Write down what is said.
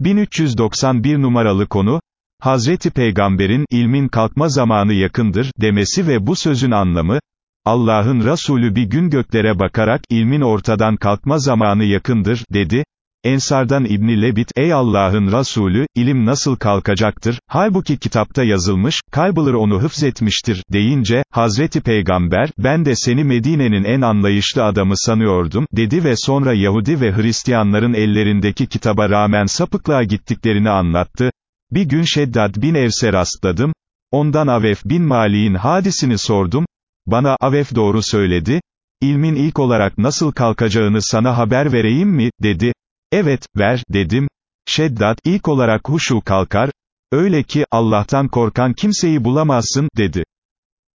1391 numaralı konu, Hazreti Peygamber'in, ilmin kalkma zamanı yakındır, demesi ve bu sözün anlamı, Allah'ın Resulü bir gün göklere bakarak, ilmin ortadan kalkma zamanı yakındır, dedi, Ensardan İbni Lebit, ey Allah'ın Resulü, ilim nasıl kalkacaktır, halbuki kitapta yazılmış, kalbılır onu hıfzetmiştir, deyince, Hazreti Peygamber, ben de seni Medine'nin en anlayışlı adamı sanıyordum, dedi ve sonra Yahudi ve Hristiyanların ellerindeki kitaba rağmen sapıklığa gittiklerini anlattı. Bir gün Şeddad bin Evs'e rastladım, ondan Avef bin Malik'in hadisini sordum, bana Avef doğru söyledi, ilmin ilk olarak nasıl kalkacağını sana haber vereyim mi, dedi. Evet, ver, dedim. Şeddat, ilk olarak huşu kalkar, öyle ki, Allah'tan korkan kimseyi bulamazsın, dedi.